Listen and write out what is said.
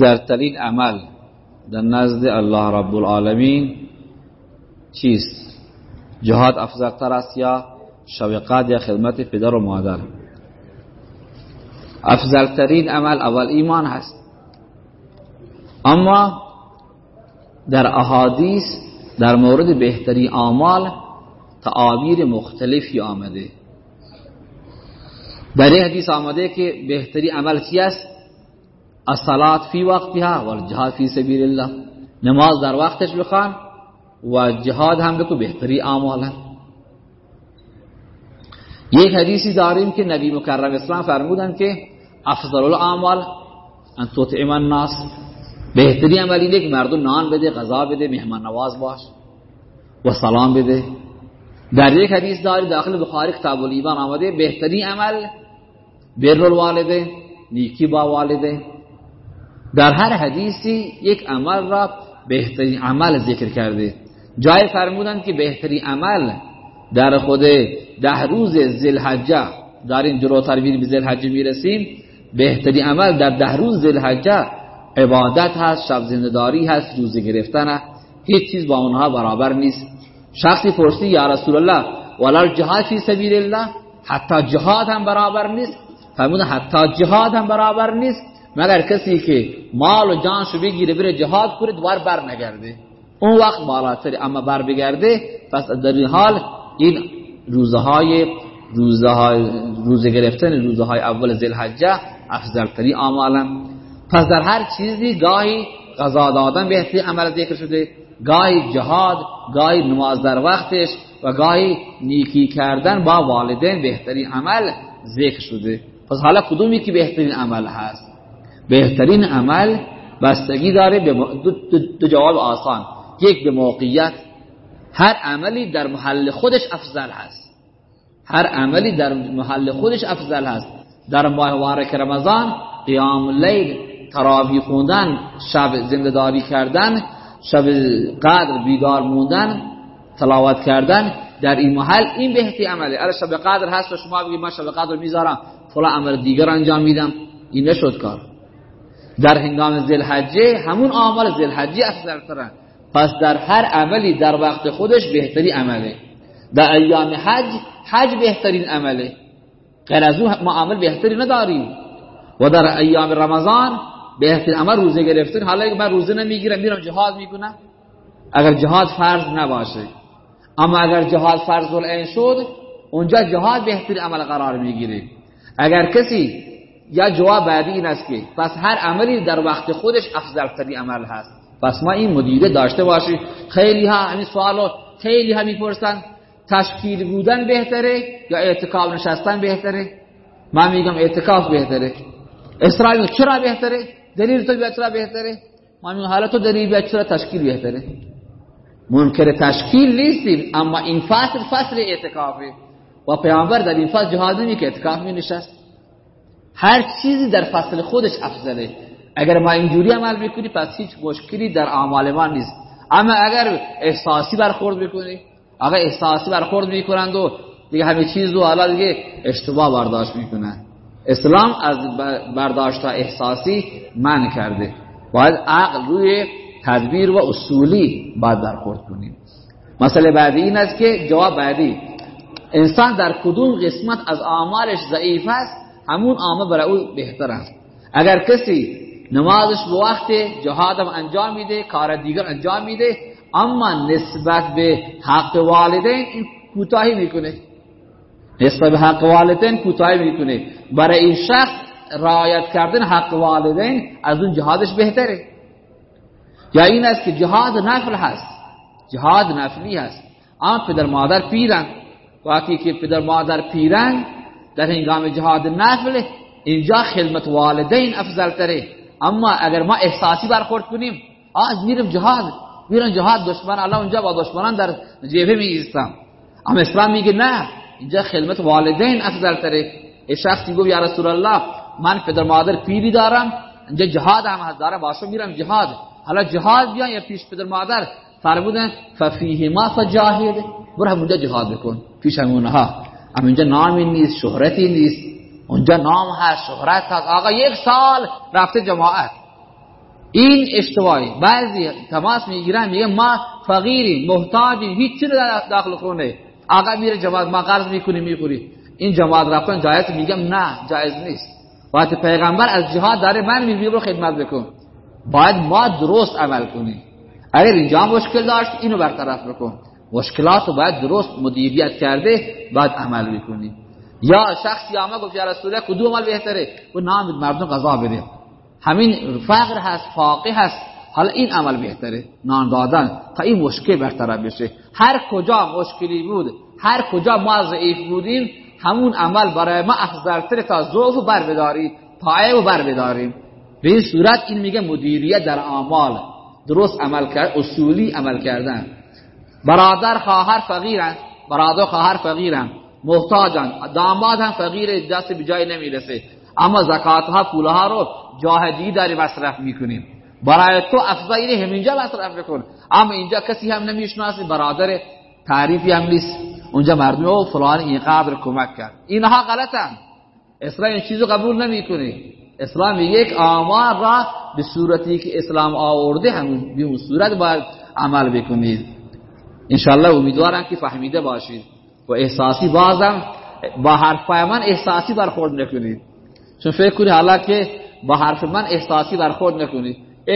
زرترین عمل در نزد الله رب العالمین چیست؟ جهاد افضلتر است یا شوقات یا خدمت پدر و مادر؟ افضلترین عمل اول ایمان هست. اما در احادیث در مورد بهترین اعمال تعابیر مختلفی آمده. در این حدیث آمده که بهترین عمل چی است؟ الصلاه فی وقتها و الجهاد فی سبیل الله. نماز در وقتش بخوان و جهاد هم بکو بهتری اعمال یک حدیثی داریم که نبی مکرم اسلام فرمودن که افضل الاعمال ان تطعم الناس. بهتری عمل اینه که مردم نان بده غذا بده مهمان نواز باش و سلام بده. در یک حدیث داری داخل بخاری کتاب الایمان آمده بهتری عمل بر الوالده نیکی با والده. در هر حدیثی یک عمل را بهترین عمل ذکر کرده. جای فرمودند که بهترین عمل در خود ده روز زلحجه در این جلوتر به زلحجه می‌رسیم بهترین عمل در ده روز زلحجه عبادت هست شب زندداری هست روزه گرفتن هیچ چیز با اونها برابر نیست. شخصی پرسی یا رسول الله ولا جهاد فی سبیل الله؟ حتی جهاد هم برابر نیست. فرمودن حتی جهاد هم برابر نیست. مگر کسی که مال و جانشو بگیره بره جهاد کنه دوبار بر نگرده اون وقت بالاتر اما بر بگرده پس در این حال این روزهای روزهای روزه گرفتن روزهای اول ذوالحجه افضل تری اعمالا پس در هر چیزی گاهی قضا دادن بهتری عمل ذکر شده. گاهی جهاد گاهی نماز در وقتش و گاهی نیکی کردن با والدین بهترین عمل ذکر شده. پس حالا کدومی که بهترین عمل هست؟ بهترین عمل بستگی داره به دو, جواب آسان. یک به موقعیت. هر عملی در محل خودش افضل هست. هر عملی در محل خودش افضل هست. در ماه مبارک رمضان قیام اللیل تراویح خوندن شب زندهداری کردن شب قدر بیدار موندن تلاوت کردن در این محل این بهتی عمله. اگر شب قدر هست و شما بگید من شب قدر می‌ذارم. فلا عمل دیگر انجام میدم. این نشد کار. در هنگام ذوالحجه همون اعمال ذوالحجه افضل ترن پس در هر عملی در وقت خودش بهتری عمله. در ایام حج حج بهترین عمله. غیر از اون ما عمل بهتری نداریم. و در ایام رمضان بهترین عمل روزه گرفتن. حالا اگه من روزه نمی‌گیرم میرم جهاد می‌کنم. اگر جهاد فرض نباشه. اما اگر جهاد فرض العین شد اونجا جهاد بهترین عمل قرار می‌گیره. اگر کسی یا جواب بعدی این است که پس هر عملی در وقت خودش افضل عمل هست. پس ما این مدیره داشته باشیم. خیلی ها همین سوالو خیلی ها می‌پرسن. تشکیل بودن بهتره یا اعتکاف نشستن بهتره؟ من میگم اعتکاف بهتره. اسرائیل چرا بهتره؟ دلیل تو چرا بهتره؟ ما میگم حالا تو دلیل بیا چرا تشکیل بهتره؟ منکر تشکیل نیستیم اما این فصل فصل اعتکافه. و پیامبر در این فصل جهاد نمی که اعتکاف می نشست هر چیزی در فصل خودش افضله اگر ما اینجوری عمل می‌کنی پس هیچ مشکلی در اعمال ما نیست. اما اگر احساسی برخورد می‌کنی اگر احساسی برخورد می‌کنند و دیگه همه چیز رو حالا دیگه اشتباه برداشت می‌کنن اسلام از برداشت احساسی من کرده. باید عقل روی تدبیر و اصولی باید برخورد کنیم. مسئله بعدی این است که جواب بعدی. انسان در کدوم قسمت از اعمالش ضعیف است؟ همون عامه برای او بهتر است اگر کسی نمازش به وقت جهادم انجام میده کار دیگر انجام میده اما نسبت به حق والدین این کوتاهی می‌کنه. نسبت به حق والدین کوتاهی می‌کنه. برای این شخص رعایت کردن حق والدین از اون جهادش بهتره. یا این است که جهاد نفل هست. جهاد نفلی هست. اما پدر مادر پیرن. وقتی که پدر مادر پیرن در هنگام جهاد نفل اینجا خدمت والدین افضل تره. اما اگر ما احساسی برخورد کنیم آز میرم جهاد میرم جهاد دشمن الله اونجا با دشمنان در جبهه می اما اسلام میگه نه اینجا خدمت والدین افضل تره. ای شخصی گفت یا رسول الله من پدر مادر پیری دارم اینجا جهاد هم هست داره باشو میرم جهاد. حالا جهاد بیان یا پیش پدر مادر؟ فرمودن ففیه ما فجاهد. برو همونجا جهاد بکن پیش همونها اما اینجا نامی نیست شهرتی نیست. اونجا نام هست شهرت هست. آقا یک سال رفته جماعت. این اشتباهی. بعضی تماس می‌گیرن میگه ما فقیریم محتاجیم هیچ چیزی داخل خونه. آقا میره جماعت ما قرض می‌کنیم می‌خوری این جماعت رفتن جایز؟ میگم نه جایز نیست. وقتی پیغمبر از جهاد داره من میگم رو خدمت بکن. باید ما درست عمل کنیم. اگر اینجا مشکل داشت اینو برطرف بکن. مشکلات رو باید درست مدیریت کرده باید عمل بکنیم یا شخصی آمد گفت یا رسول الله کدوم عمل بهتره؟ و نام مردم قضا بده. همین فقر هست فاقه هست. حالا این عمل بهتره نان دادن تا این مشکل برطرف بشه. هر کجا مشکلی بود هر کجا ما ضعیف بودیم همون عمل برای ما افضلتر تا ضعف بر بداریم پایه و بر بداریم. به این صورت این میگه مدیریت در اعمال. درست عمل کرد اصولی عمل کردن. برادر خواهر فقیرن برادر خواهر فقیرن محتاجن داماد هم فقیر دست به جای نمی‌رسه. اما زکات ها پول ها رو جاهدی داری مصرف می‌کنیم برای تو افضایی همینجا مصرف بکن اما اینجا کسی هم نمی‌شناسی برادر تعریفی هم نیست. اونجا مردم او فلان اینقدر کمک کرد. اینها غلطن. اسلام این چیزو قبول نمی‌کنه. اسلام یک آمار را به صورتی که اسلام آورده همون به صورت باید عمل بکنید. انشالله امیدوارم که فهمیده باشید و احساسی بازم با حرف من احساسی برخورد نکنید. چون فکر کنید حالا که با حرف من احساسی برخورد نکنید.